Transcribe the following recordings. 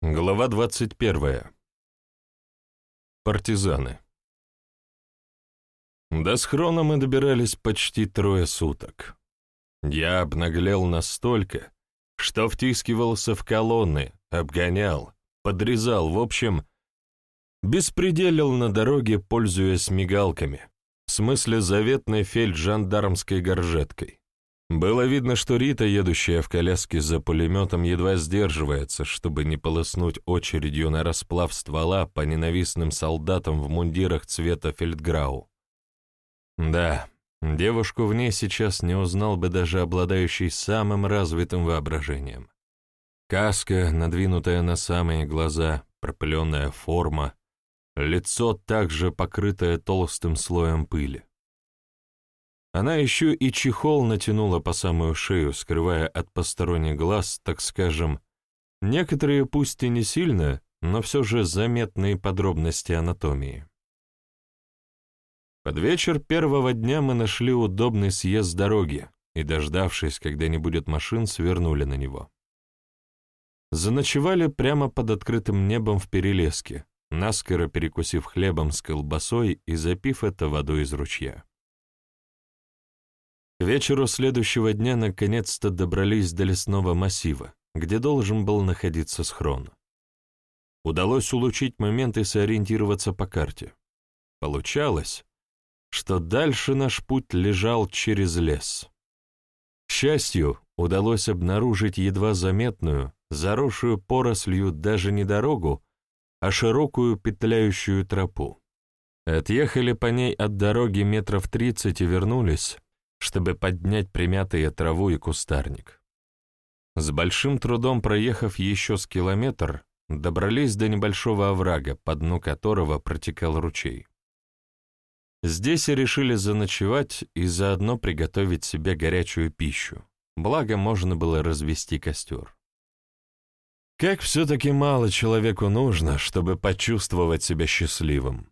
Глава 21. Партизаны. До схрона мы добирались почти трое суток. Я обнаглел настолько, что втискивался в колонны, обгонял, подрезал, в общем, беспределил на дороге, пользуясь мигалками, в смысле заветной фельджандармской горжеткой. Было видно, что Рита, едущая в коляске за пулеметом, едва сдерживается, чтобы не полоснуть очередью на расплав ствола по ненавистным солдатам в мундирах цвета фельдграу. Да, девушку в ней сейчас не узнал бы даже обладающий самым развитым воображением. Каска, надвинутая на самые глаза, пропыленная форма, лицо также покрытое толстым слоем пыли. Она еще и чехол натянула по самую шею, скрывая от посторонних глаз, так скажем, некоторые, пусть и не сильно, но все же заметные подробности анатомии. Под вечер первого дня мы нашли удобный съезд дороги и, дождавшись, когда не будет машин, свернули на него. Заночевали прямо под открытым небом в перелеске, наскоро перекусив хлебом с колбасой и запив это водой из ручья. К вечеру следующего дня наконец-то добрались до лесного массива, где должен был находиться схрон. Удалось улучшить момент и сориентироваться по карте. Получалось, что дальше наш путь лежал через лес. К счастью, удалось обнаружить едва заметную, заросшую порослью даже не дорогу, а широкую петляющую тропу. Отъехали по ней от дороги метров тридцать и вернулись, чтобы поднять примятые траву и кустарник. С большим трудом проехав еще с километр, добрались до небольшого оврага, по дну которого протекал ручей. Здесь и решили заночевать и заодно приготовить себе горячую пищу, благо можно было развести костер. Как все-таки мало человеку нужно, чтобы почувствовать себя счастливым.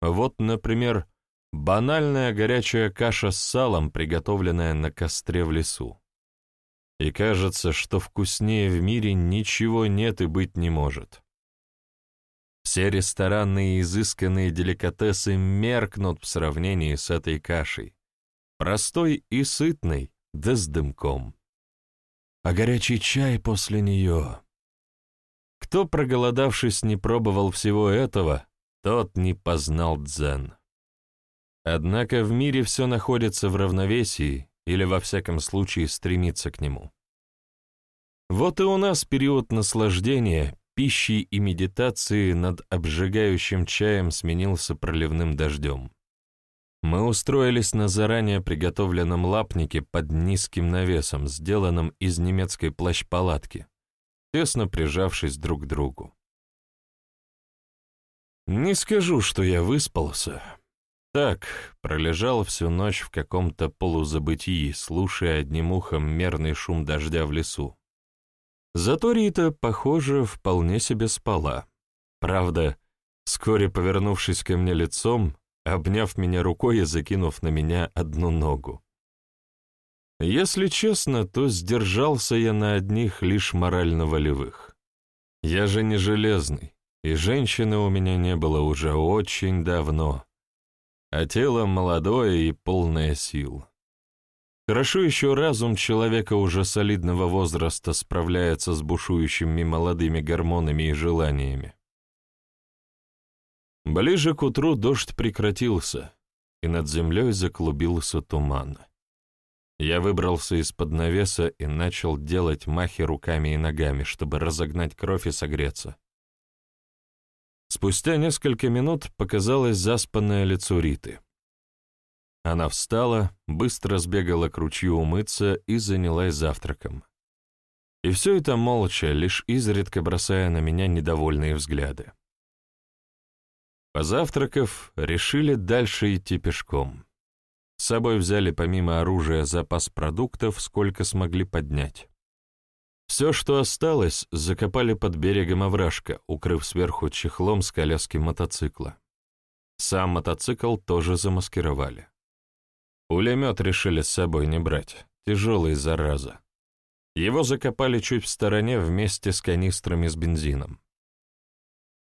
Вот, например, Банальная горячая каша с салом, приготовленная на костре в лесу. И кажется, что вкуснее в мире ничего нет и быть не может. Все ресторанные изысканные деликатесы меркнут в сравнении с этой кашей. Простой и сытной, да с дымком. А горячий чай после нее. Кто, проголодавшись, не пробовал всего этого, тот не познал дзен. Однако в мире все находится в равновесии или, во всяком случае, стремится к нему. Вот и у нас период наслаждения, пищи и медитации над обжигающим чаем сменился проливным дождем. Мы устроились на заранее приготовленном лапнике под низким навесом, сделанном из немецкой плащ-палатки, тесно прижавшись друг к другу. Не скажу, что я выспался, так, пролежал всю ночь в каком-то полузабытии, слушая одним ухом мерный шум дождя в лесу. Зато Рита, похоже, вполне себе спала. Правда, вскоре повернувшись ко мне лицом, обняв меня рукой и закинув на меня одну ногу. Если честно, то сдержался я на одних лишь морально-волевых. Я же не железный, и женщины у меня не было уже очень давно а тело молодое и полное сил. Хорошо еще разум человека уже солидного возраста справляется с бушующими молодыми гормонами и желаниями. Ближе к утру дождь прекратился, и над землей заклубился туман. Я выбрался из-под навеса и начал делать махи руками и ногами, чтобы разогнать кровь и согреться. Спустя несколько минут показалось заспанное лицо Риты. Она встала, быстро сбегала к ручью умыться и занялась завтраком. И все это молча, лишь изредка бросая на меня недовольные взгляды. Позавтракав, решили дальше идти пешком. С собой взяли помимо оружия запас продуктов, сколько смогли поднять. Все, что осталось, закопали под берегом овражка, укрыв сверху чехлом с коляски мотоцикла. Сам мотоцикл тоже замаскировали. Пулемет решили с собой не брать, тяжелый зараза. Его закопали чуть в стороне вместе с канистрами с бензином.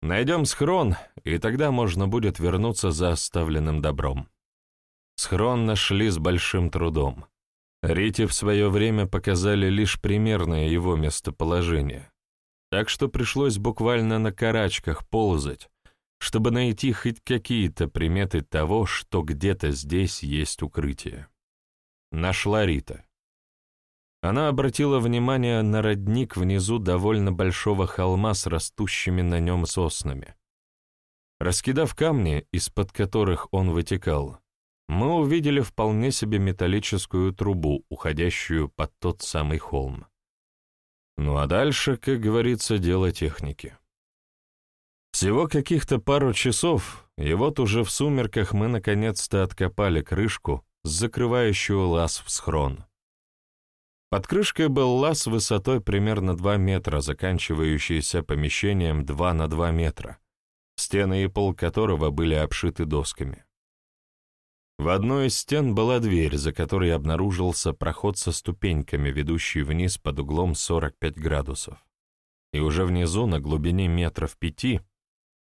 Найдем схрон, и тогда можно будет вернуться за оставленным добром. Схрон нашли с большим трудом. Рите в свое время показали лишь примерное его местоположение, так что пришлось буквально на карачках ползать, чтобы найти хоть какие-то приметы того, что где-то здесь есть укрытие. Нашла Рита. Она обратила внимание на родник внизу довольно большого холма с растущими на нем соснами. Раскидав камни, из-под которых он вытекал, мы увидели вполне себе металлическую трубу, уходящую под тот самый холм. Ну а дальше, как говорится, дело техники. Всего каких-то пару часов, и вот уже в сумерках мы наконец-то откопали крышку, закрывающую лаз в схрон. Под крышкой был лаз высотой примерно 2 метра, заканчивающийся помещением 2 на 2 метра, стены и пол которого были обшиты досками. В одной из стен была дверь, за которой обнаружился проход со ступеньками, ведущий вниз под углом 45 градусов. И уже внизу, на глубине метров пяти,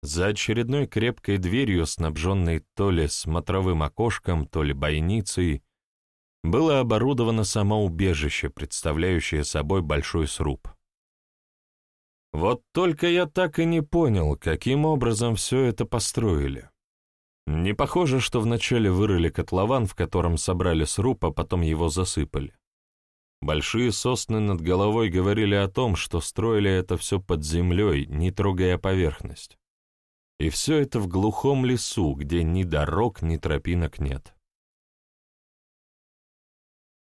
за очередной крепкой дверью, снабженной то ли смотровым окошком, то ли бойницей, было оборудовано само убежище, представляющее собой большой сруб. Вот только я так и не понял, каким образом все это построили. Не похоже, что вначале вырыли котлован, в котором собрали сруб, а потом его засыпали. Большие сосны над головой говорили о том, что строили это все под землей, не трогая поверхность. И все это в глухом лесу, где ни дорог, ни тропинок нет.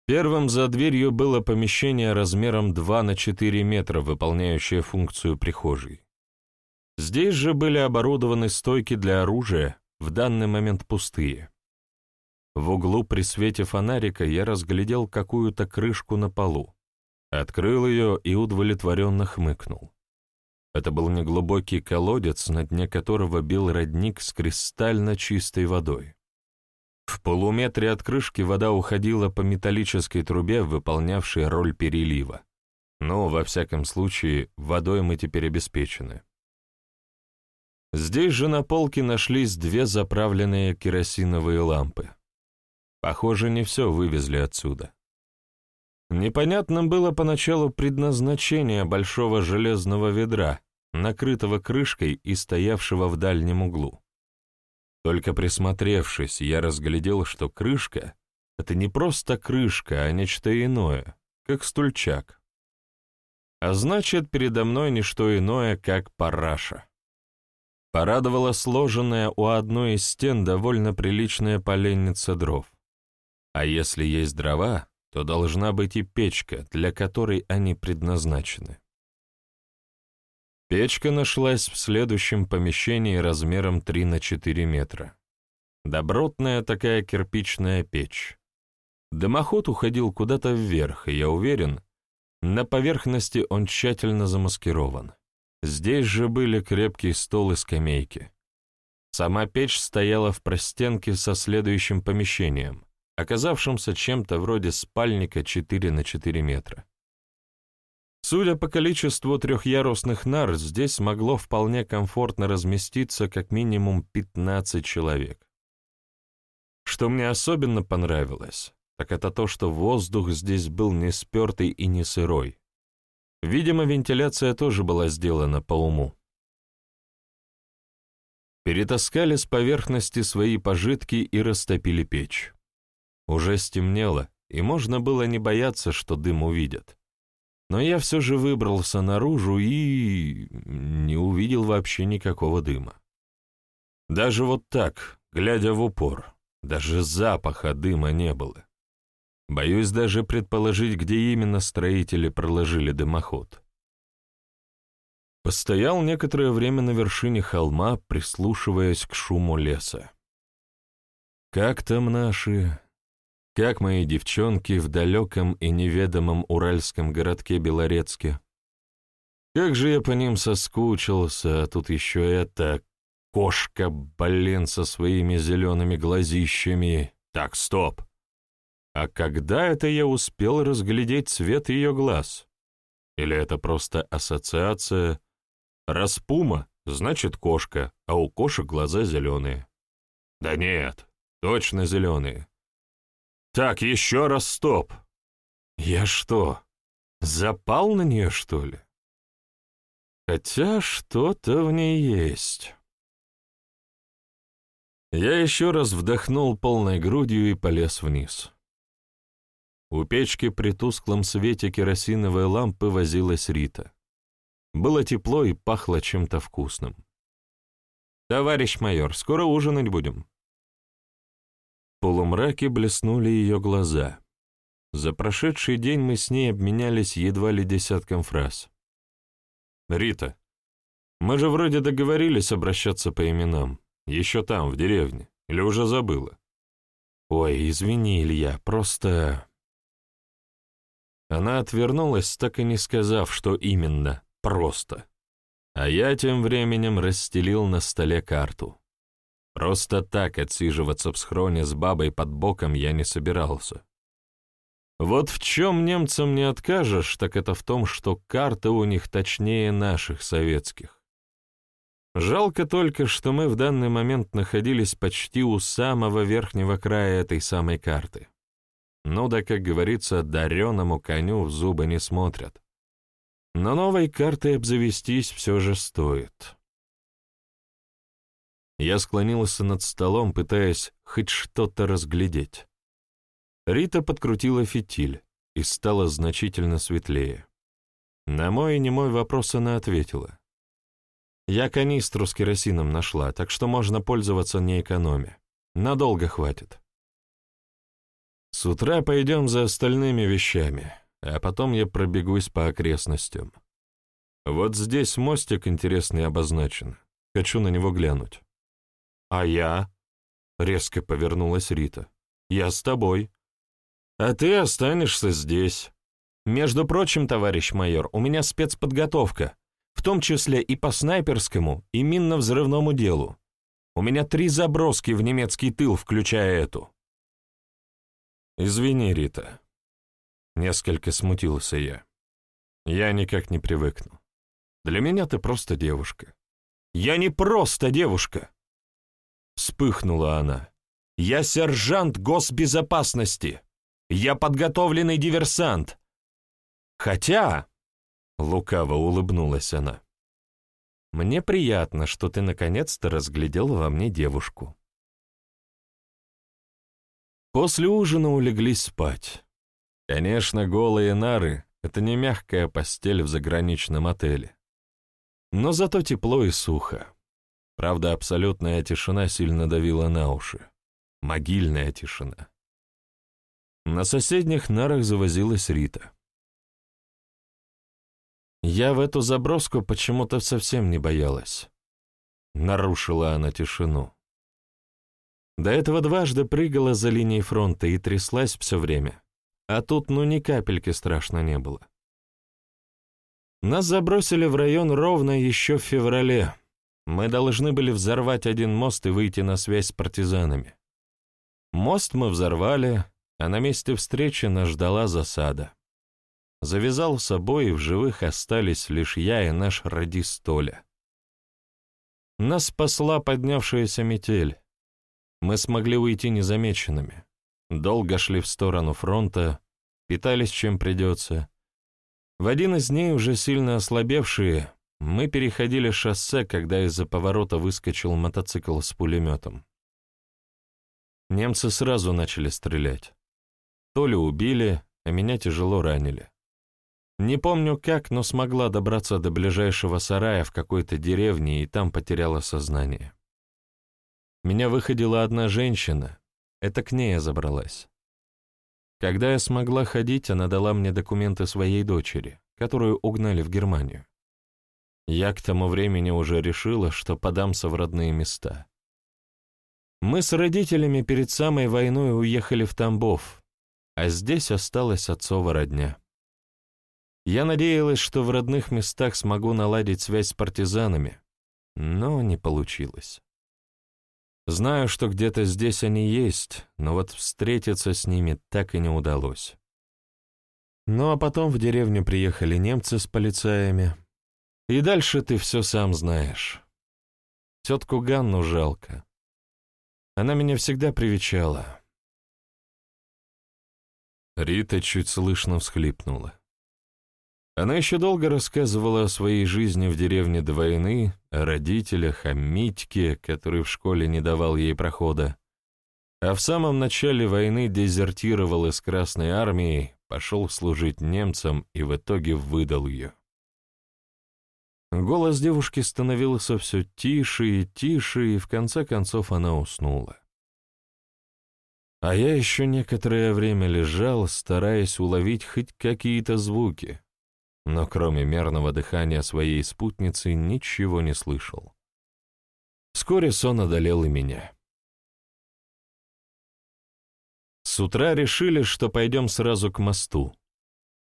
Первым за дверью было помещение размером 2 на 4 метра, выполняющее функцию прихожей. Здесь же были оборудованы стойки для оружия, в данный момент пустые. В углу при свете фонарика я разглядел какую-то крышку на полу, открыл ее и удовлетворенно хмыкнул. Это был неглубокий колодец, на дне которого бил родник с кристально чистой водой. В полуметре от крышки вода уходила по металлической трубе, выполнявшей роль перелива. Но, во всяком случае, водой мы теперь обеспечены. Здесь же на полке нашлись две заправленные керосиновые лампы. Похоже, не все вывезли отсюда. Непонятным было поначалу предназначение большого железного ведра, накрытого крышкой и стоявшего в дальнем углу. Только присмотревшись, я разглядел, что крышка — это не просто крышка, а нечто иное, как стульчак. А значит, передо мной не что иное, как параша. Порадовала сложенная у одной из стен довольно приличная поленница дров. А если есть дрова, то должна быть и печка, для которой они предназначены. Печка нашлась в следующем помещении размером 3 на 4 метра. Добротная такая кирпичная печь. Дымоход уходил куда-то вверх, и я уверен, на поверхности он тщательно замаскирован. Здесь же были крепкий стол и скамейки. Сама печь стояла в простенке со следующим помещением, оказавшимся чем-то вроде спальника 4 на 4 метра. Судя по количеству трехъярусных нар, здесь могло вполне комфортно разместиться как минимум 15 человек. Что мне особенно понравилось, так это то, что воздух здесь был не спертый и не сырой. Видимо, вентиляция тоже была сделана по уму. Перетаскали с поверхности свои пожитки и растопили печь. Уже стемнело, и можно было не бояться, что дым увидят. Но я все же выбрался наружу и... не увидел вообще никакого дыма. Даже вот так, глядя в упор, даже запаха дыма не было. Боюсь даже предположить, где именно строители проложили дымоход. Постоял некоторое время на вершине холма, прислушиваясь к шуму леса. Как там наши как мои девчонки в далеком и неведомом уральском городке Белорецке. Как же я по ним соскучился, а тут еще эта кошка, блин, со своими зелеными глазищами. Так, стоп. А когда это я успел разглядеть цвет ее глаз? Или это просто ассоциация? Распума, значит кошка, а у кошек глаза зеленые. Да нет, точно зеленые. Так, еще раз стоп. Я что, запал на нее, что ли? Хотя что-то в ней есть. Я еще раз вдохнул полной грудью и полез вниз. У печки при тусклом свете керосиновой лампы возилась Рита. Было тепло и пахло чем-то вкусным. «Товарищ майор, скоро ужинать будем». В полумраке блеснули ее глаза. За прошедший день мы с ней обменялись едва ли десятком фраз. «Рита, мы же вроде договорились обращаться по именам. Еще там, в деревне. Или уже забыла?» «Ой, извини, Илья, просто...» Она отвернулась, так и не сказав, что именно «просто». А я тем временем расстелил на столе карту. Просто так отсиживаться в схроне с бабой под боком я не собирался. Вот в чем немцам не откажешь, так это в том, что карты у них точнее наших советских. Жалко только, что мы в данный момент находились почти у самого верхнего края этой самой карты. Ну да, как говорится, дареному коню в зубы не смотрят. Но новой картой обзавестись все же стоит. Я склонился над столом, пытаясь хоть что-то разглядеть. Рита подкрутила фитиль, и стало значительно светлее. На мой и немой вопрос она ответила. Я канистру с керосином нашла, так что можно пользоваться не экономя. Надолго хватит. С утра пойдем за остальными вещами, а потом я пробегусь по окрестностям. Вот здесь мостик интересный обозначен. Хочу на него глянуть. А я? Резко повернулась Рита. Я с тобой. А ты останешься здесь. Между прочим, товарищ майор, у меня спецподготовка, в том числе и по снайперскому, и минно-взрывному делу. У меня три заброски в немецкий тыл, включая эту. «Извини, Рита». Несколько смутился я. «Я никак не привыкну. Для меня ты просто девушка». «Я не просто девушка!» Вспыхнула она. «Я сержант госбезопасности. Я подготовленный диверсант. Хотя...» Лукаво улыбнулась она. «Мне приятно, что ты наконец-то разглядел во мне девушку. После ужина улеглись спать. Конечно, голые нары — это не мягкая постель в заграничном отеле. Но зато тепло и сухо. Правда, абсолютная тишина сильно давила на уши. Могильная тишина. На соседних нарах завозилась Рита. Я в эту заброску почему-то совсем не боялась. Нарушила она тишину. До этого дважды прыгала за линией фронта и тряслась все время. А тут ну ни капельки страшно не было. Нас забросили в район ровно еще в феврале. Мы должны были взорвать один мост и выйти на связь с партизанами. Мост мы взорвали, а на месте встречи нас ждала засада. Завязал с собой, и в живых остались лишь я и наш радист. Нас спасла поднявшаяся метель. Мы смогли уйти незамеченными. Долго шли в сторону фронта, питались чем придется. В один из дней, уже сильно ослабевшие, мы переходили шоссе, когда из-за поворота выскочил мотоцикл с пулеметом. Немцы сразу начали стрелять. То ли убили, а меня тяжело ранили. Не помню как, но смогла добраться до ближайшего сарая в какой-то деревне и там потеряла сознание. Меня выходила одна женщина, это к ней я забралась. Когда я смогла ходить, она дала мне документы своей дочери, которую угнали в Германию. Я к тому времени уже решила, что подамся в родные места. Мы с родителями перед самой войной уехали в Тамбов, а здесь осталась отцова родня. Я надеялась, что в родных местах смогу наладить связь с партизанами, но не получилось. Знаю, что где-то здесь они есть, но вот встретиться с ними так и не удалось. Ну а потом в деревню приехали немцы с полицаями. И дальше ты все сам знаешь. Тетку Ганну жалко. Она меня всегда привечала. Рита чуть слышно всхлипнула. Она еще долго рассказывала о своей жизни в деревне до войны, о родителях, о Митьке, который в школе не давал ей прохода. А в самом начале войны дезертировал из Красной Армии, пошел служить немцам и в итоге выдал ее. Голос девушки становился все тише и тише, и в конце концов она уснула. А я еще некоторое время лежал, стараясь уловить хоть какие-то звуки, но кроме мерного дыхания своей спутницы ничего не слышал. Вскоре сон одолел и меня. С утра решили, что пойдем сразу к мосту.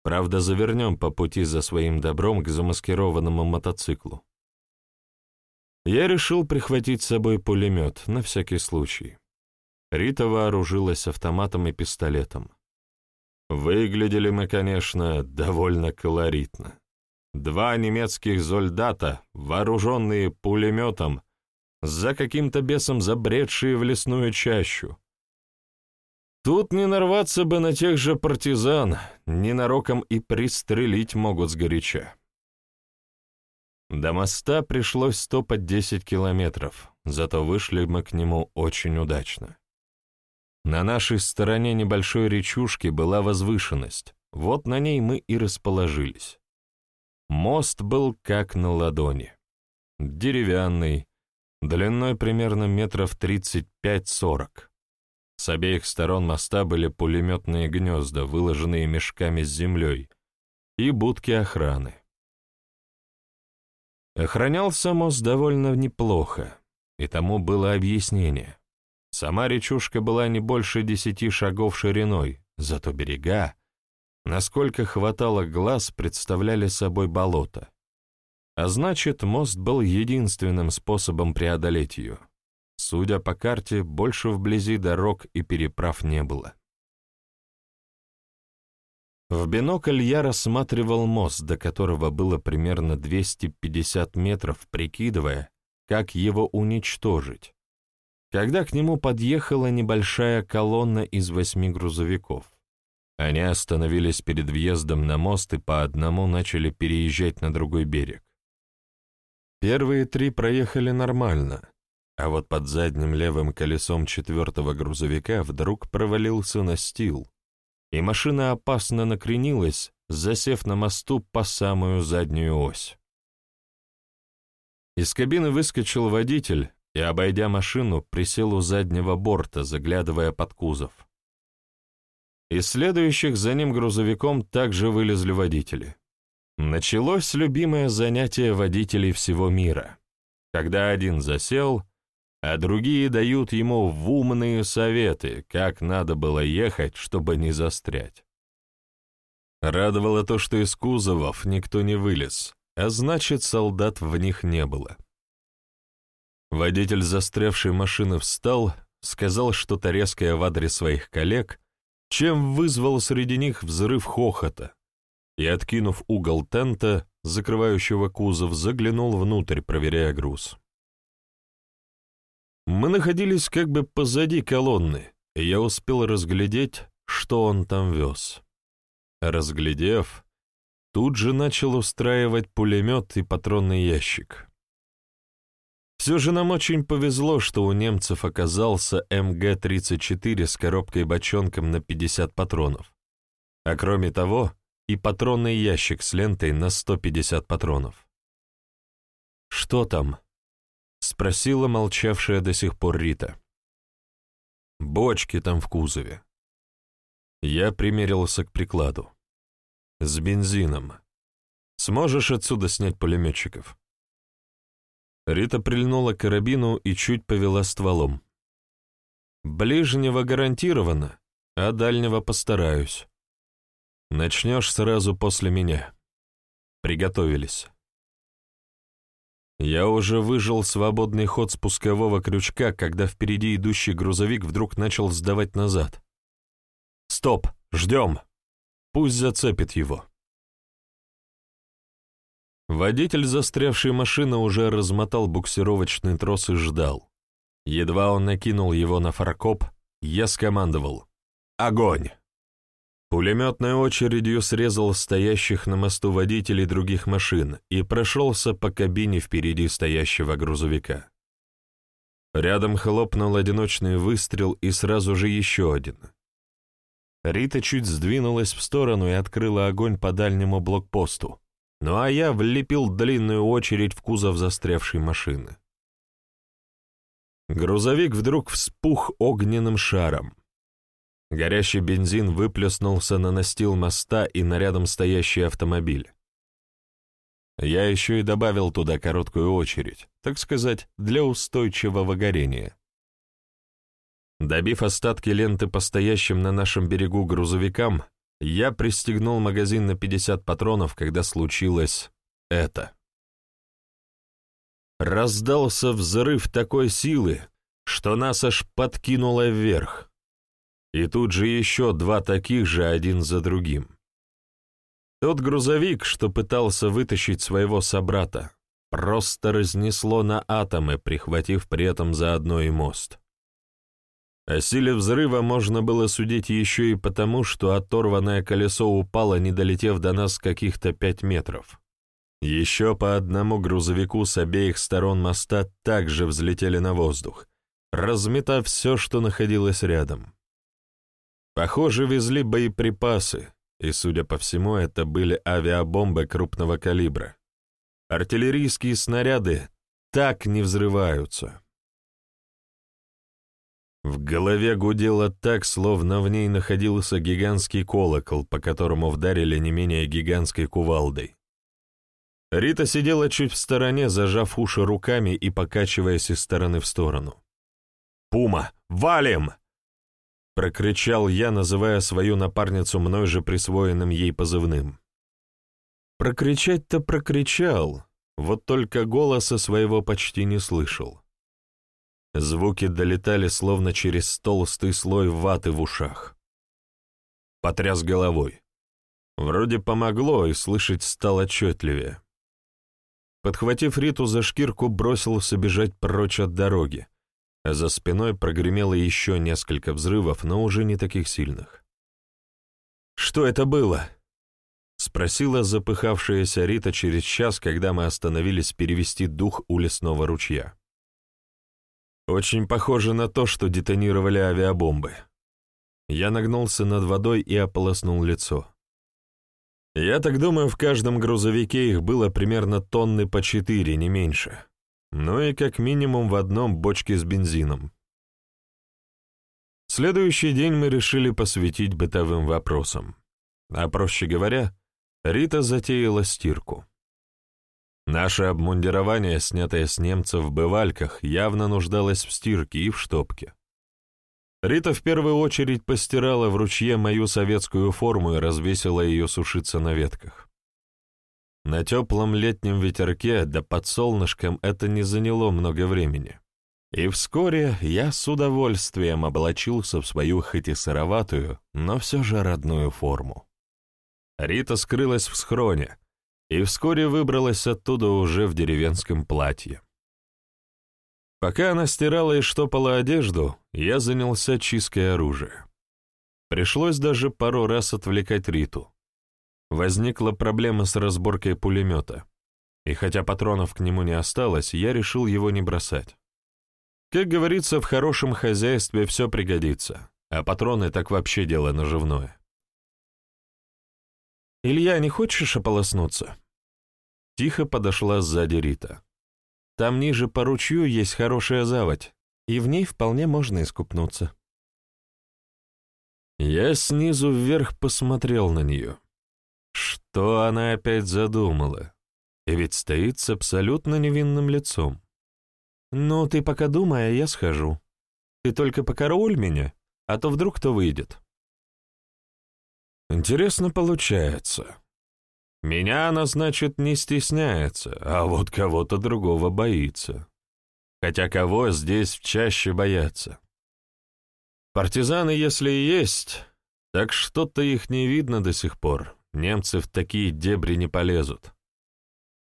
Правда, завернем по пути за своим добром к замаскированному мотоциклу. Я решил прихватить с собой пулемет, на всякий случай. Рита вооружилась автоматом и пистолетом. Выглядели мы, конечно, довольно колоритно. Два немецких солдата, вооруженные пулеметом, за каким-то бесом забредшие в лесную чащу, Тут не нарваться бы на тех же партизан, ненароком и пристрелить могут сгоряча. До моста пришлось стопать 10 километров, зато вышли мы к нему очень удачно. На нашей стороне небольшой речушки была возвышенность, вот на ней мы и расположились. Мост был как на ладони. Деревянный, длиной примерно метров 35-40. С обеих сторон моста были пулеметные гнезда, выложенные мешками с землей, и будки охраны. Охранялся мост довольно неплохо, и тому было объяснение. Сама речушка была не больше десяти шагов шириной, зато берега, насколько хватало глаз, представляли собой болото. А значит, мост был единственным способом преодолеть ее. Судя по карте, больше вблизи дорог и переправ не было. В бинокль я рассматривал мост, до которого было примерно 250 метров, прикидывая, как его уничтожить, когда к нему подъехала небольшая колонна из восьми грузовиков. Они остановились перед въездом на мост и по одному начали переезжать на другой берег. Первые три проехали нормально, а вот под задним левым колесом четвертого грузовика вдруг провалился настил, и машина опасно накренилась, засев на мосту по самую заднюю ось. Из кабины выскочил водитель и, обойдя машину, присел у заднего борта, заглядывая под кузов. Из следующих за ним грузовиком также вылезли водители. Началось любимое занятие водителей всего мира. Когда один засел, а другие дают ему умные советы, как надо было ехать, чтобы не застрять. Радовало то, что из кузовов никто не вылез, а значит, солдат в них не было. Водитель застрявшей машины встал, сказал что-то резкое в адрес своих коллег, чем вызвал среди них взрыв хохота, и, откинув угол тента, закрывающего кузов, заглянул внутрь, проверяя груз. Мы находились как бы позади колонны, и я успел разглядеть, что он там вез. Разглядев, тут же начал устраивать пулемет и патронный ящик. Все же нам очень повезло, что у немцев оказался МГ-34 с коробкой-бочонком на 50 патронов. А кроме того, и патронный ящик с лентой на 150 патронов. «Что там?» Спросила молчавшая до сих пор Рита. «Бочки там в кузове». Я примерился к прикладу. «С бензином. Сможешь отсюда снять пулеметчиков?» Рита прильнула к карабину и чуть повела стволом. «Ближнего гарантированно, а дальнего постараюсь. Начнешь сразу после меня. Приготовились». Я уже выжил свободный ход спускового крючка, когда впереди идущий грузовик вдруг начал сдавать назад. «Стоп! Ждем! Пусть зацепит его!» Водитель застрявшей машины уже размотал буксировочный трос и ждал. Едва он накинул его на фаркоп, я скомандовал «Огонь!». Пулеметной очередью срезал стоящих на мосту водителей других машин и прошелся по кабине впереди стоящего грузовика. Рядом хлопнул одиночный выстрел и сразу же еще один. Рита чуть сдвинулась в сторону и открыла огонь по дальнему блокпосту, ну а я влепил длинную очередь в кузов застрявшей машины. Грузовик вдруг вспух огненным шаром. Горящий бензин выплеснулся на настил моста и на рядом стоящий автомобиль. Я еще и добавил туда короткую очередь, так сказать, для устойчивого горения. Добив остатки ленты по стоящим на нашем берегу грузовикам, я пристегнул магазин на 50 патронов, когда случилось это. Раздался взрыв такой силы, что нас аж подкинуло вверх. И тут же еще два таких же один за другим. Тот грузовик, что пытался вытащить своего собрата, просто разнесло на атомы, прихватив при этом заодно и мост. О силе взрыва можно было судить еще и потому, что оторванное колесо упало, не долетев до нас каких-то пять метров. Еще по одному грузовику с обеих сторон моста также взлетели на воздух, разметав все, что находилось рядом. Похоже, везли боеприпасы, и, судя по всему, это были авиабомбы крупного калибра. Артиллерийские снаряды так не взрываются. В голове гудело так, словно в ней находился гигантский колокол, по которому вдарили не менее гигантской кувалдой. Рита сидела чуть в стороне, зажав уши руками и покачиваясь из стороны в сторону. «Пума, валим!» Прокричал я, называя свою напарницу мной же присвоенным ей позывным. Прокричать-то прокричал, вот только голоса своего почти не слышал. Звуки долетали словно через толстый слой ваты в ушах. Потряс головой. Вроде помогло, и слышать стало отчетливее. Подхватив Риту за шкирку, бросился бежать прочь от дороги, а за спиной прогремело еще несколько взрывов, но уже не таких сильных. «Что это было?» — спросила запыхавшаяся Рита через час, когда мы остановились перевести дух у лесного ручья. Очень похоже на то, что детонировали авиабомбы. Я нагнулся над водой и ополоснул лицо. Я так думаю, в каждом грузовике их было примерно тонны по четыре, не меньше. Ну и как минимум в одном бочке с бензином. Следующий день мы решили посвятить бытовым вопросам. А проще говоря, Рита затеяла стирку. Наше обмундирование, снятое с немцев в бывальках, явно нуждалось в стирке и в штопке. Рита в первую очередь постирала в ручье мою советскую форму и развесила ее сушиться на ветках. На теплом летнем ветерке да под солнышком это не заняло много времени. И вскоре я с удовольствием облачился в свою хоть и сыроватую, но все же родную форму. Рита скрылась в схроне, и вскоре выбралась оттуда уже в деревенском платье. Пока она стирала и штопала одежду, я занялся чисткой оружия. Пришлось даже пару раз отвлекать Риту. Возникла проблема с разборкой пулемета, и хотя патронов к нему не осталось, я решил его не бросать. Как говорится, в хорошем хозяйстве все пригодится, а патроны так вообще дело наживное. «Илья, не хочешь ополоснуться?» Тихо подошла сзади Рита. «Там ниже по ручью есть хорошая заводь, и в ней вполне можно искупнуться». Я снизу вверх посмотрел на нее. Что она опять задумала? И ведь стоит с абсолютно невинным лицом. «Ну, ты пока думай, а я схожу. Ты только покарауль меня, а то вдруг кто выйдет». Интересно получается. Меня она, значит, не стесняется, а вот кого-то другого боится. Хотя кого здесь чаще боятся? Партизаны, если и есть, так что-то их не видно до сих пор. Немцы в такие дебри не полезут.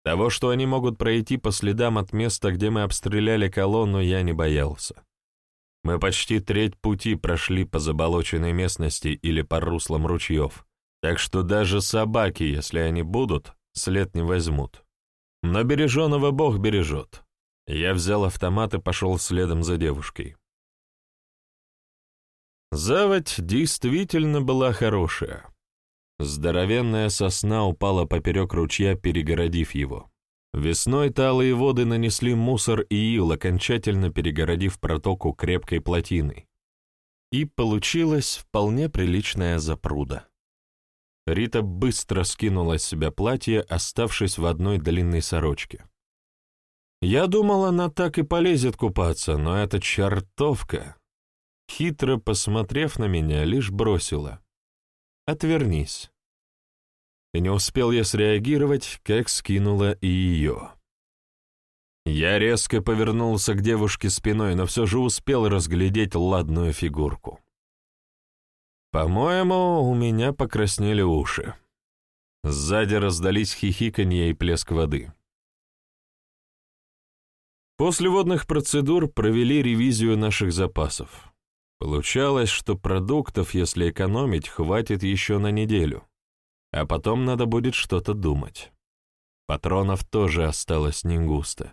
Того, что они могут пройти по следам от места, где мы обстреляли колонну, я не боялся. Мы почти треть пути прошли по заболоченной местности или по руслам ручьев, так что даже собаки, если они будут, след не возьмут. Но береженого Бог бережет. Я взял автомат и пошел следом за девушкой. Заводь действительно была хорошая. Здоровенная сосна упала поперек ручья, перегородив его. Весной талые воды нанесли мусор и ил, окончательно перегородив протоку крепкой плотиной. И получилась вполне приличная запруда. Рита быстро скинула с себя платье, оставшись в одной длинной сорочке. Я думал, она так и полезет купаться, но эта чертовка хитро посмотрев на меня, лишь бросила. «Отвернись». И не успел я среагировать, как скинула и ее. Я резко повернулся к девушке спиной, но все же успел разглядеть ладную фигурку. По-моему, у меня покраснели уши. Сзади раздались хихиканье и плеск воды. После водных процедур провели ревизию наших запасов. Получалось, что продуктов, если экономить, хватит еще на неделю, а потом надо будет что-то думать. Патронов тоже осталось не густо.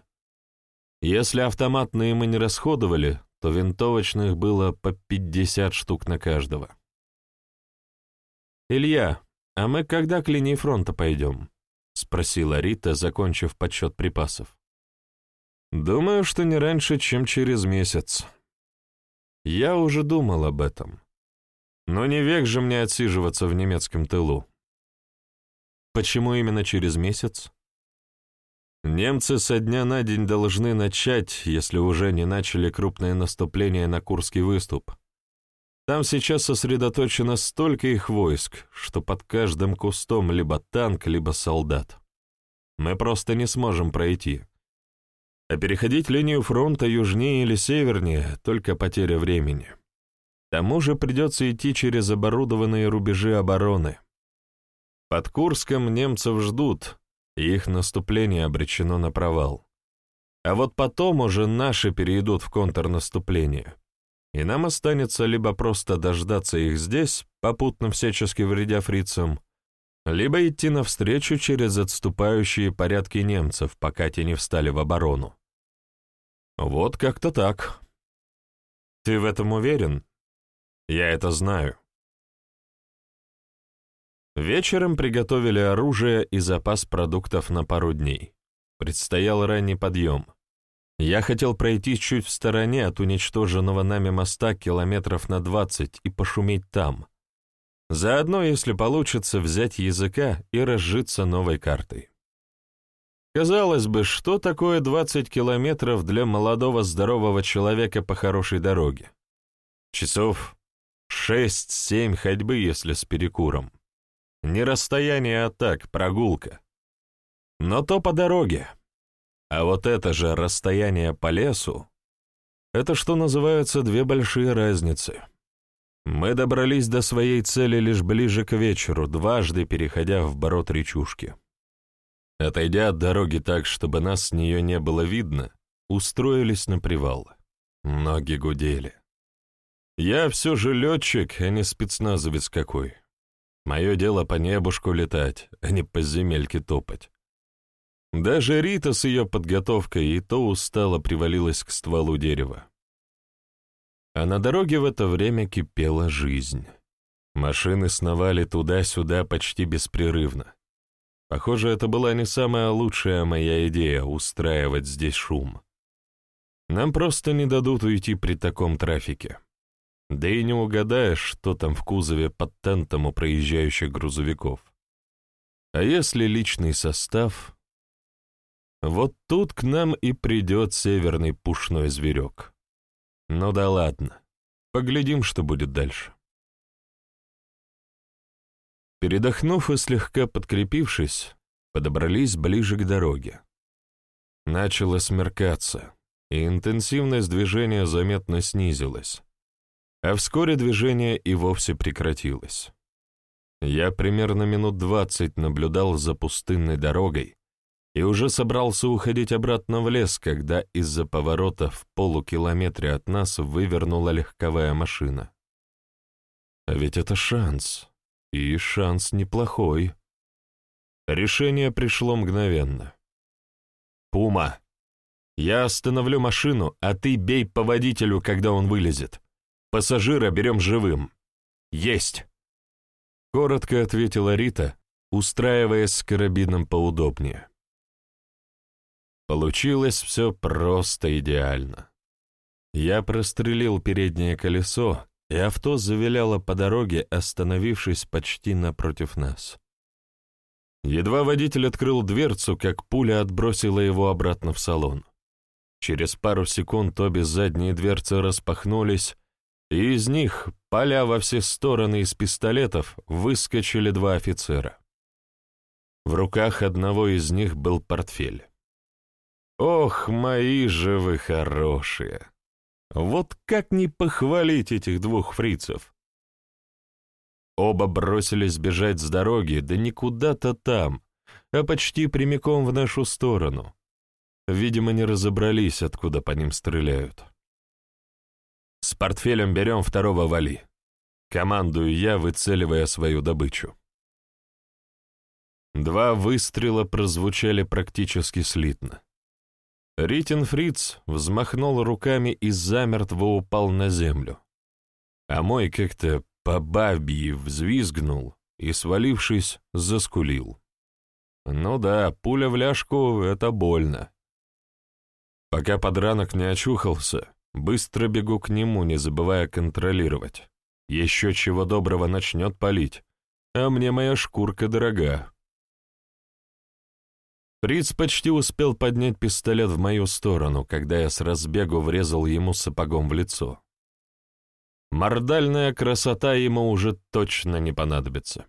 Если автоматные мы не расходовали, то винтовочных было по 50 штук на каждого. «Илья, а мы когда к линии фронта пойдем?» — спросила Рита, закончив подсчет припасов. «Думаю, что не раньше, чем через месяц», я уже думал об этом. Но не век же мне отсиживаться в немецком тылу. Почему именно через месяц? Немцы со дня на день должны начать, если уже не начали крупное наступление на Курский выступ. Там сейчас сосредоточено столько их войск, что под каждым кустом либо танк, либо солдат. Мы просто не сможем пройти. А переходить линию фронта южнее или севернее — только потеря времени. К тому же придется идти через оборудованные рубежи обороны. Под Курском немцев ждут, и их наступление обречено на провал. А вот потом уже наши перейдут в контрнаступление. И нам останется либо просто дождаться их здесь, попутно всячески вредя фрицам, либо идти навстречу через отступающие порядки немцев, пока те не встали в оборону. Вот как-то так. Ты в этом уверен? Я это знаю. Вечером приготовили оружие и запас продуктов на пару дней. Предстоял ранний подъем. Я хотел пройти чуть в стороне от уничтоженного нами моста километров на двадцать и пошуметь там. Заодно, если получится, взять языка и разжиться новой картой. Казалось бы, что такое 20 километров для молодого здорового человека по хорошей дороге? Часов 6-7 ходьбы, если с перекуром. Не расстояние, а так, прогулка. Но то по дороге. А вот это же расстояние по лесу, это, что называется, две большие разницы. Мы добрались до своей цели лишь ближе к вечеру, дважды переходя в бород речушки. Отойдя от дороги так, чтобы нас с нее не было видно, устроились на привал. Ноги гудели. Я все же летчик, а не спецназовец какой. Мое дело по небушку летать, а не по земельке топать. Даже Рита с ее подготовкой и то устало привалилась к стволу дерева. А на дороге в это время кипела жизнь. Машины сновали туда-сюда почти беспрерывно. Похоже, это была не самая лучшая моя идея — устраивать здесь шум. Нам просто не дадут уйти при таком трафике. Да и не угадаешь, что там в кузове под тентом у проезжающих грузовиков. А если личный состав? Вот тут к нам и придет северный пушной зверек. Ну да ладно, поглядим, что будет дальше. Передохнув и слегка подкрепившись, подобрались ближе к дороге. Начало смеркаться, и интенсивность движения заметно снизилась, а вскоре движение и вовсе прекратилось. Я примерно минут двадцать наблюдал за пустынной дорогой и уже собрался уходить обратно в лес, когда из-за поворота в полукилометре от нас вывернула легковая машина. А ведь это шанс, и шанс неплохой. Решение пришло мгновенно. «Пума, я остановлю машину, а ты бей по водителю, когда он вылезет. Пассажира берем живым». «Есть!» Коротко ответила Рита, устраиваясь с карабином поудобнее. Получилось все просто идеально. Я прострелил переднее колесо, и авто завиляло по дороге, остановившись почти напротив нас. Едва водитель открыл дверцу, как пуля отбросила его обратно в салон. Через пару секунд обе задние дверцы распахнулись, и из них, поля во все стороны из пистолетов, выскочили два офицера. В руках одного из них был портфель. Ох, мои же вы хорошие! Вот как не похвалить этих двух фрицев! Оба бросились бежать с дороги, да не куда-то там, а почти прямиком в нашу сторону. Видимо, не разобрались, откуда по ним стреляют. «С портфелем берем второго вали», — командую я, выцеливая свою добычу. Два выстрела прозвучали практически слитно. Ритин Фриц взмахнул руками и замертво упал на землю. А мой как-то по бабьи взвизгнул и, свалившись, заскулил. Ну да, пуля в ляжку — это больно. Пока подранок не очухался, быстро бегу к нему, не забывая контролировать. Еще чего доброго начнет палить, а мне моя шкурка дорога. Фриц почти успел поднять пистолет в мою сторону, когда я с разбегу врезал ему сапогом в лицо. Мордальная красота ему уже точно не понадобится.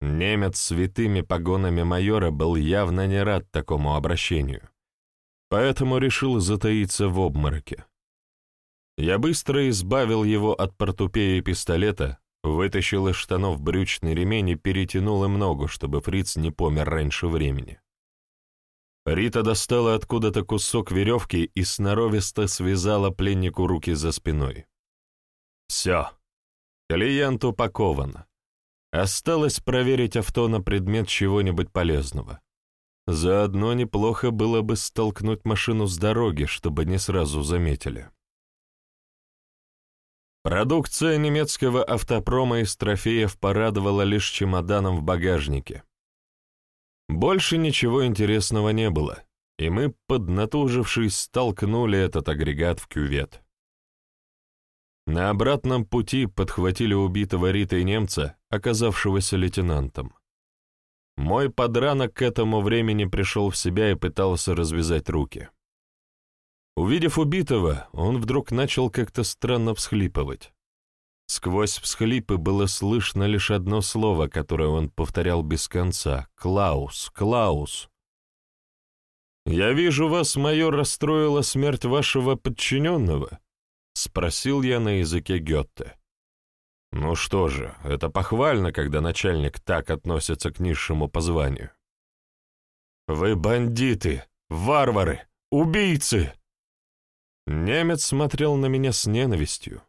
Немец с святыми погонами майора был явно не рад такому обращению, поэтому решил затаиться в обмороке. Я быстро избавил его от портупеи пистолета, вытащил из штанов брючный ремень и перетянул им ногу, чтобы фриц не помер раньше времени. Рита достала откуда-то кусок веревки и сноровисто связала пленнику руки за спиной. Все. Клиент упакован. Осталось проверить авто на предмет чего-нибудь полезного. Заодно неплохо было бы столкнуть машину с дороги, чтобы не сразу заметили. Продукция немецкого автопрома из трофеев порадовала лишь чемоданом в багажнике. Больше ничего интересного не было, и мы, поднатужившись, столкнули этот агрегат в кювет. На обратном пути подхватили убитого Ритой немца, оказавшегося лейтенантом. Мой подранок к этому времени пришел в себя и пытался развязать руки. Увидев убитого, он вдруг начал как-то странно всхлипывать. Сквозь всхлипы было слышно лишь одно слово, которое он повторял без конца — «Клаус! Клаус!». «Я вижу, вас, майор, расстроила смерть вашего подчиненного?» — спросил я на языке Гетте. «Ну что же, это похвально, когда начальник так относится к низшему по званию». «Вы бандиты, варвары, убийцы!» Немец смотрел на меня с ненавистью.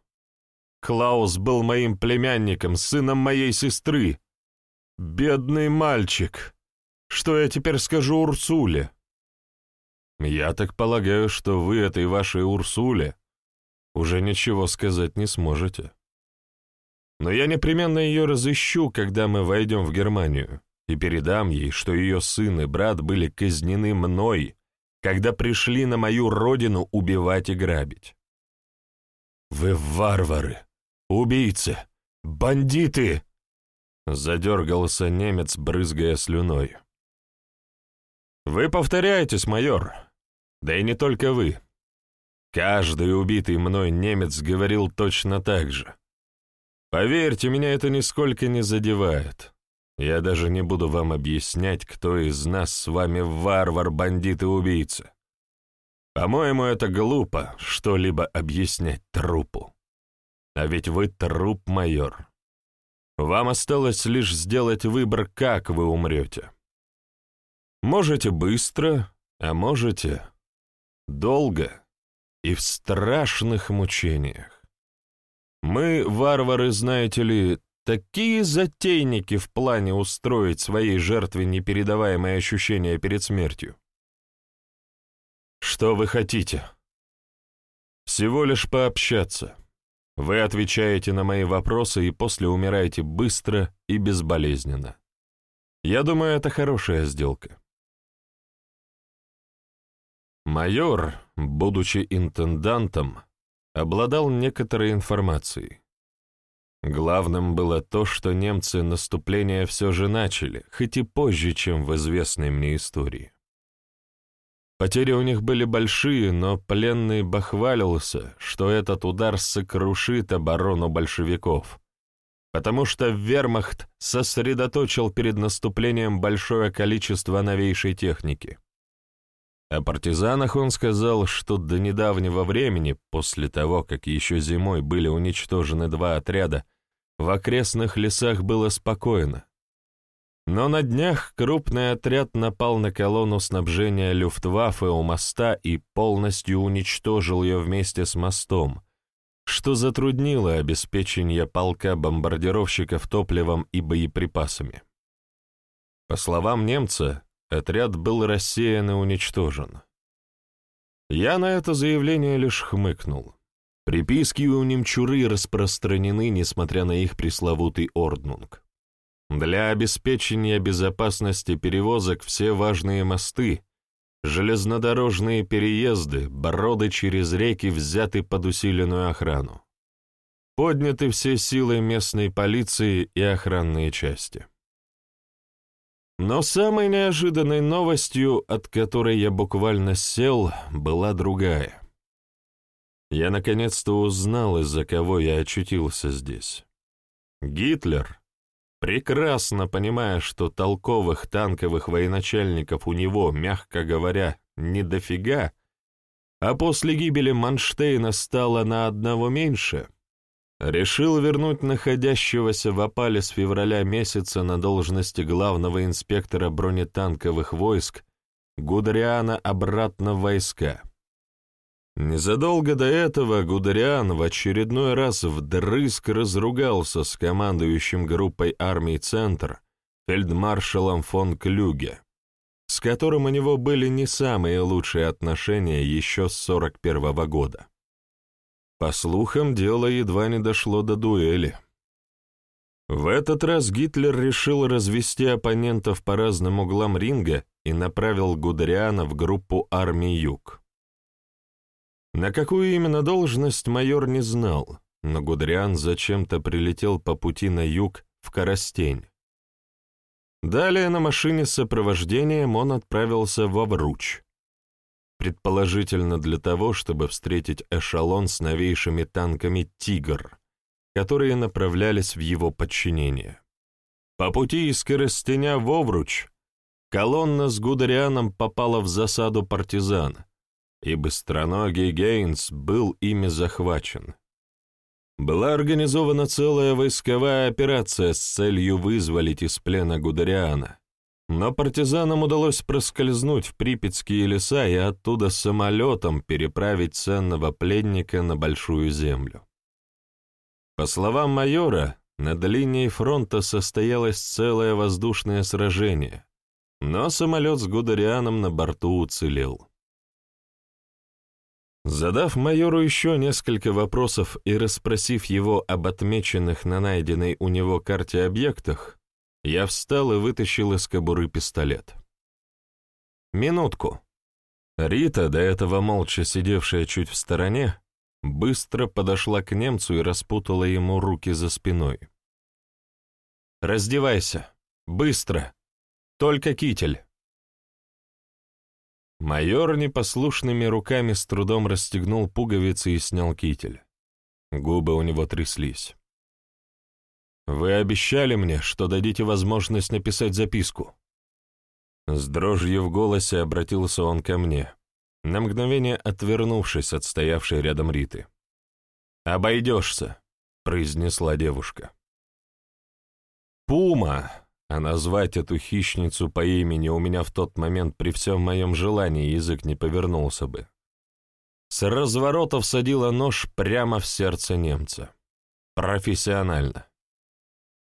Клаус был моим племянником, сыном моей сестры. Бедный мальчик. Что я теперь скажу Урсуле? Я так полагаю, что вы этой вашей Урсуле уже ничего сказать не сможете. Но я непременно ее разыщу, когда мы войдем в Германию, и передам ей, что ее сын и брат были казнены мной, когда пришли на мою родину убивать и грабить. Вы варвары! «Убийцы! Бандиты!» Задергался немец, брызгая слюной. «Вы повторяетесь, майор. Да и не только вы. Каждый убитый мной немец говорил точно так же. Поверьте, меня это нисколько не задевает. Я даже не буду вам объяснять, кто из нас с вами варвар, бандит и убийца. По-моему, это глупо что-либо объяснять трупу. А ведь вы труп, майор. Вам осталось лишь сделать выбор, как вы умрете. Можете быстро, а можете долго и в страшных мучениях. Мы, варвары, знаете ли, такие затейники в плане устроить своей жертве непередаваемые ощущения перед смертью. Что вы хотите? Всего лишь пообщаться. Вы отвечаете на мои вопросы и после умираете быстро и безболезненно. Я думаю, это хорошая сделка. Майор, будучи интендантом, обладал некоторой информацией. Главным было то, что немцы наступление все же начали, хоть и позже, чем в известной мне истории. Потери у них были большие, но пленный бахвалился, что этот удар сокрушит оборону большевиков, потому что вермахт сосредоточил перед наступлением большое количество новейшей техники. О партизанах он сказал, что до недавнего времени, после того, как еще зимой были уничтожены два отряда, в окрестных лесах было спокойно, но на днях крупный отряд напал на колонну снабжения Люфтваффе у моста и полностью уничтожил ее вместе с мостом, что затруднило обеспечение полка бомбардировщиков топливом и боеприпасами. По словам немца, отряд был рассеян и уничтожен. Я на это заявление лишь хмыкнул. Приписки у немчуры распространены, несмотря на их пресловутый орднунг. Для обеспечения безопасности перевозок все важные мосты, железнодорожные переезды, броды через реки взяты под усиленную охрану. Подняты все силы местной полиции и охранные части. Но самой неожиданной новостью, от которой я буквально сел, была другая. Я наконец-то узнал, из-за кого я очутился здесь. Гитлер, прекрасно понимая, что толковых танковых военачальников у него, мягко говоря, не дофига, а после гибели Манштейна стало на одного меньше, решил вернуть находящегося в опале с февраля месяца на должности главного инспектора бронетанковых войск Гудериана обратно в войска. Незадолго до этого Гудериан в очередной раз вдрызг разругался с командующим группой армий «Центр» фельдмаршалом фон Клюге, с которым у него были не самые лучшие отношения еще с 41 -го года. По слухам, дело едва не дошло до дуэли. В этот раз Гитлер решил развести оппонентов по разным углам ринга и направил Гудериана в группу армий Юг. На какую именно должность майор не знал, но Гудриан зачем-то прилетел по пути на юг в Коростень. Далее на машине сопровождением он отправился во Вруч, предположительно для того, чтобы встретить эшелон с новейшими танками «Тигр», которые направлялись в его подчинение. По пути из Коростеня в Овруч колонна с Гудерианом попала в засаду партизан — и быстроногий Гейнс был ими захвачен. Была организована целая войсковая операция с целью вызволить из плена Гудериана, но партизанам удалось проскользнуть в Припятские леса и оттуда самолетом переправить ценного пленника на Большую Землю. По словам майора, над линией фронта состоялось целое воздушное сражение, но самолет с Гудерианом на борту уцелел. Задав майору еще несколько вопросов и расспросив его об отмеченных на найденной у него карте объектах, я встал и вытащил из кобуры пистолет. «Минутку». Рита, до этого молча сидевшая чуть в стороне, быстро подошла к немцу и распутала ему руки за спиной. «Раздевайся! Быстро! Только китель!» Майор непослушными руками с трудом расстегнул пуговицы и снял китель. Губы у него тряслись. Вы обещали мне, что дадите возможность написать записку». С дрожью в голосе обратился он ко мне, на мгновение отвернувшись от стоявшей рядом Риты. «Обойдешься», — произнесла девушка. «Пума», а назвать эту хищницу по имени у меня в тот момент при всем моем желании язык не повернулся бы. С разворота всадила нож прямо в сердце немца. Профессионально.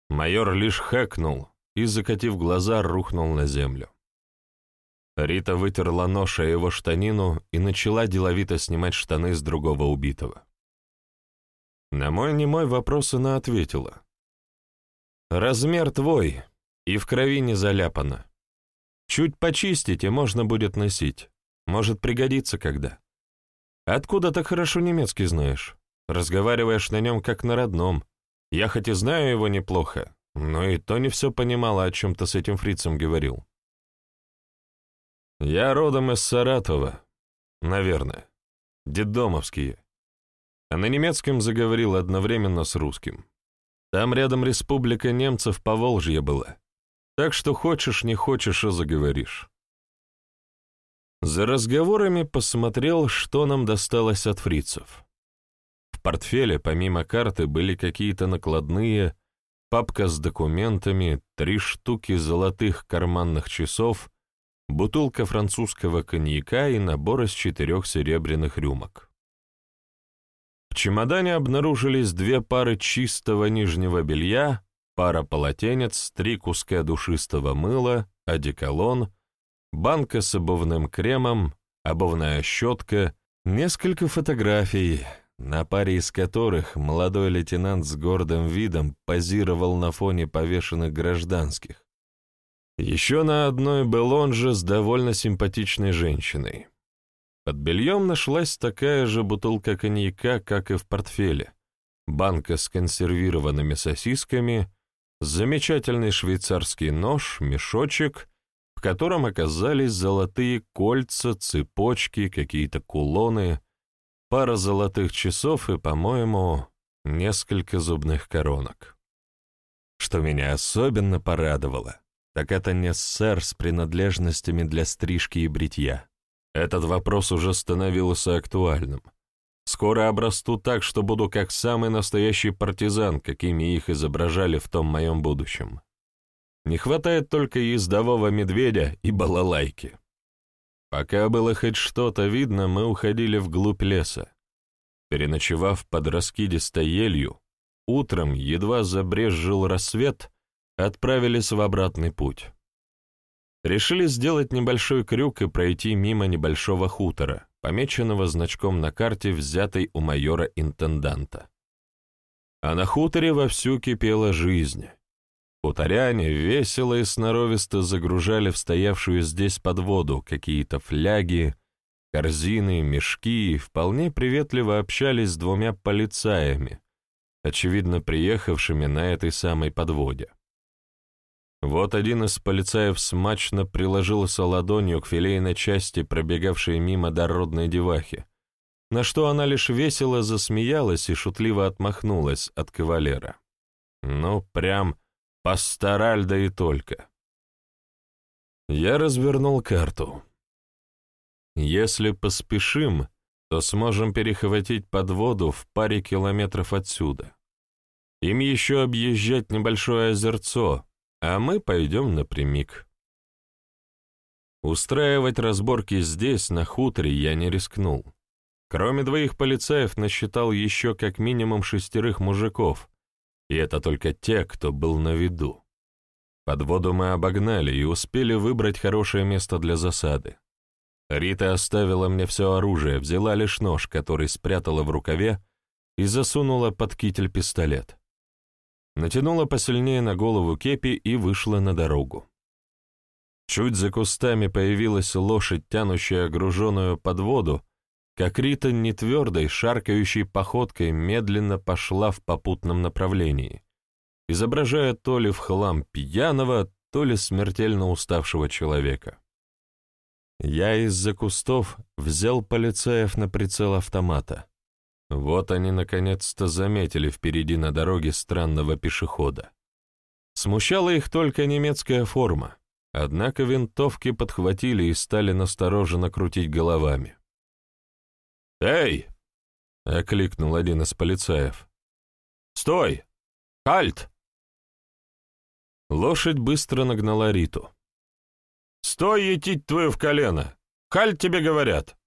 Майор лишь хэкнул и, закатив глаза, рухнул на землю. Рита вытерла нож о его штанину и начала деловито снимать штаны с другого убитого. На мой немой вопрос она ответила. «Размер твой, и в крови не заляпано. Чуть почистить, и можно будет носить. Может пригодиться когда. Откуда так хорошо немецкий знаешь? Разговариваешь на нем как на родном. Я хоть и знаю его неплохо, но и то не все понимала, о чем ты с этим фрицем говорил. Я родом из Саратова, наверное. Деддомовские. А на немецком заговорил одновременно с русским. Там рядом республика немцев по Волжье была. Так что хочешь, не хочешь, и заговоришь. За разговорами посмотрел, что нам досталось от фрицев. Портфеле помимо карты были какие-то накладные, папка с документами, три штуки золотых карманных часов бутылка французского коньяка и набор из четырех серебряных рюмок. В чемодане обнаружились две пары чистого нижнего белья, пара полотенец, три куска душистого мыла, одеколон, банка с обувным кремом, обувная щетка, несколько фотографий, на паре из которых молодой лейтенант с гордым видом позировал на фоне повешенных гражданских, еще на одной был он же с довольно симпатичной женщиной. Под бельем нашлась такая же бутылка коньяка, как и в портфеле, банка с консервированными сосисками, замечательный швейцарский нож, мешочек, в котором оказались золотые кольца, цепочки, какие-то кулоны, пара золотых часов и, по-моему, несколько зубных коронок. Что меня особенно порадовало — так это не сэр с принадлежностями для стрижки и бритья. Этот вопрос уже становился актуальным. Скоро обрасту так, что буду как самый настоящий партизан, какими их изображали в том моем будущем. Не хватает только ездового медведя и балалайки. Пока было хоть что-то видно, мы уходили вглубь леса. Переночевав под раскидистой елью, утром едва забрезжил рассвет — отправились в обратный путь. Решили сделать небольшой крюк и пройти мимо небольшого хутора, помеченного значком на карте, взятой у майора-интенданта. А на хуторе вовсю кипела жизнь. Хуторяне весело и сноровисто загружали в стоявшую здесь под воду какие-то фляги, корзины, мешки и вполне приветливо общались с двумя полицаями, очевидно приехавшими на этой самой подводе. Вот один из полицаев смачно приложился ладонью к филейной части, пробегавшей мимо дородной девахи, на что она лишь весело засмеялась и шутливо отмахнулась от кавалера. Ну, прям пастораль да и только. Я развернул карту. Если поспешим, то сможем перехватить подводу в паре километров отсюда. Им еще объезжать небольшое озерцо, а мы пойдем напрямик. Устраивать разборки здесь, на хуторе, я не рискнул. Кроме двоих полицаев насчитал еще как минимум шестерых мужиков, и это только те, кто был на виду. Подводу мы обогнали и успели выбрать хорошее место для засады. Рита оставила мне все оружие, взяла лишь нож, который спрятала в рукаве, и засунула под китель пистолет натянула посильнее на голову кепи и вышла на дорогу. Чуть за кустами появилась лошадь, тянущая огруженную под воду, как Рита нетвердой, шаркающей походкой медленно пошла в попутном направлении, изображая то ли в хлам пьяного, то ли смертельно уставшего человека. Я из-за кустов взял полицаев на прицел автомата. Вот они наконец-то заметили впереди на дороге странного пешехода. Смущала их только немецкая форма, однако винтовки подхватили и стали настороженно крутить головами. «Эй!» — окликнул один из полицаев. «Стой! Хальт!» Лошадь быстро нагнала Риту. «Стой, етить твою в колено! Хальт тебе говорят!»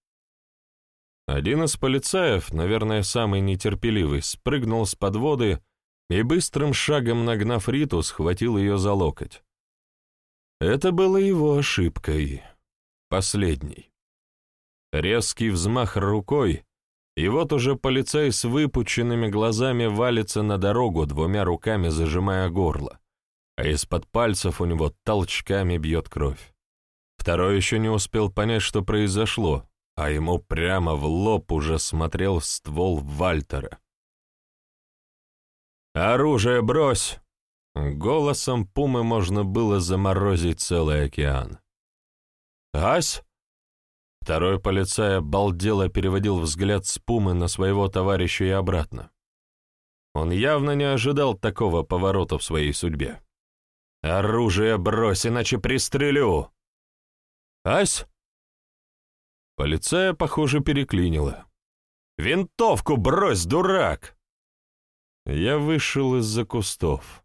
Один из полицаев, наверное, самый нетерпеливый, спрыгнул с подводы и быстрым шагом, нагнав Риту, схватил ее за локоть. Это было его ошибкой. Последней. Резкий взмах рукой, и вот уже полицай с выпученными глазами валится на дорогу, двумя руками зажимая горло, а из-под пальцев у него толчками бьет кровь. Второй еще не успел понять, что произошло, а ему прямо в лоб уже смотрел ствол Вальтера. «Оружие брось!» Голосом пумы можно было заморозить целый океан. «Ась?» Второй полицай обалдело переводил взгляд с пумы на своего товарища и обратно. Он явно не ожидал такого поворота в своей судьбе. «Оружие брось, иначе пристрелю!» «Ась?» Полицая, похоже, переклинила. «Винтовку брось, дурак!» Я вышел из-за кустов.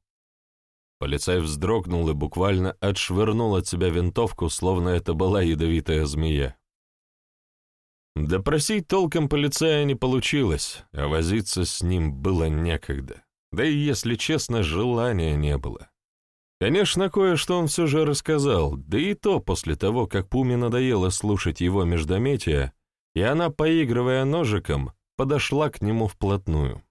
Полицай вздрогнул и буквально отшвырнул от себя винтовку, словно это была ядовитая змея. Допросить толком полицая не получилось, а возиться с ним было некогда. Да и, если честно, желания не было. Конечно, кое-что он все же рассказал, да и то после того, как Пуме надоело слушать его междометия, и она, поигрывая ножиком, подошла к нему вплотную.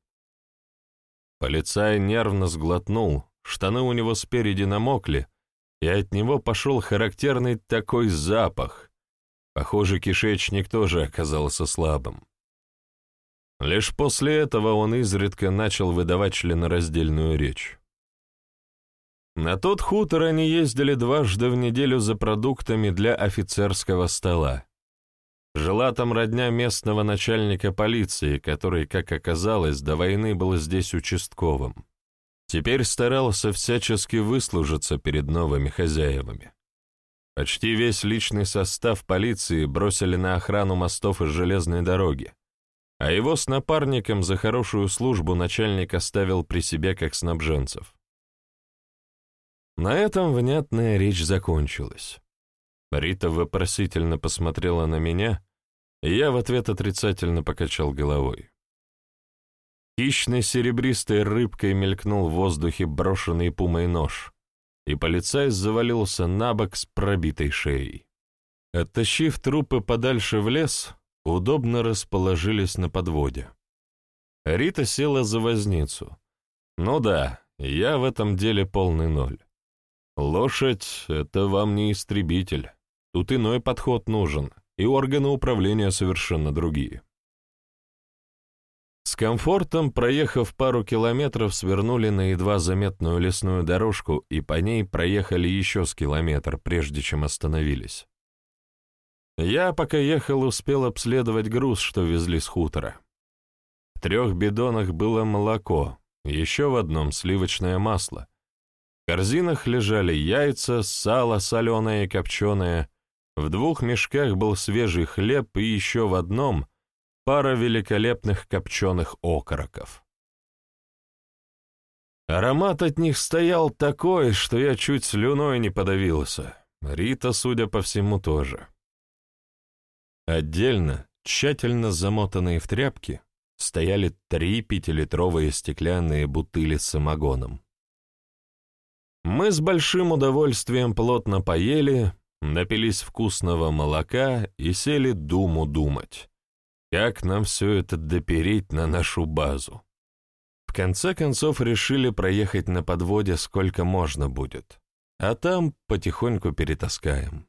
Полицай нервно сглотнул, штаны у него спереди намокли, и от него пошел характерный такой запах. Похоже, кишечник тоже оказался слабым. Лишь после этого он изредка начал выдавать членораздельную речь. На тот хутор они ездили дважды в неделю за продуктами для офицерского стола. Жила там родня местного начальника полиции, который, как оказалось, до войны был здесь участковым. Теперь старался всячески выслужиться перед новыми хозяевами. Почти весь личный состав полиции бросили на охрану мостов и железной дороги, а его с напарником за хорошую службу начальник оставил при себе как снабженцев. На этом внятная речь закончилась. Рита вопросительно посмотрела на меня, и я в ответ отрицательно покачал головой. Хищной серебристой рыбкой мелькнул в воздухе брошенный пумой нож, и полицай завалился на бок с пробитой шеей. Оттащив трупы подальше в лес, удобно расположились на подводе. Рита села за возницу. Ну да, я в этом деле полный ноль. Лошадь — это вам не истребитель. Тут иной подход нужен, и органы управления совершенно другие. С комфортом, проехав пару километров, свернули на едва заметную лесную дорожку и по ней проехали еще с километр, прежде чем остановились. Я, пока ехал, успел обследовать груз, что везли с хутора. В трех бидонах было молоко, еще в одном сливочное масло, в корзинах лежали яйца, сало соленое и копченое, в двух мешках был свежий хлеб и еще в одном — пара великолепных копченых окороков. Аромат от них стоял такой, что я чуть слюной не подавился. Рита, судя по всему, тоже. Отдельно, тщательно замотанные в тряпки, стояли три пятилитровые стеклянные бутыли с самогоном. Мы с большим удовольствием плотно поели, напились вкусного молока и сели думу думать. Как нам все это допереть на нашу базу? В конце концов решили проехать на подводе сколько можно будет, а там потихоньку перетаскаем.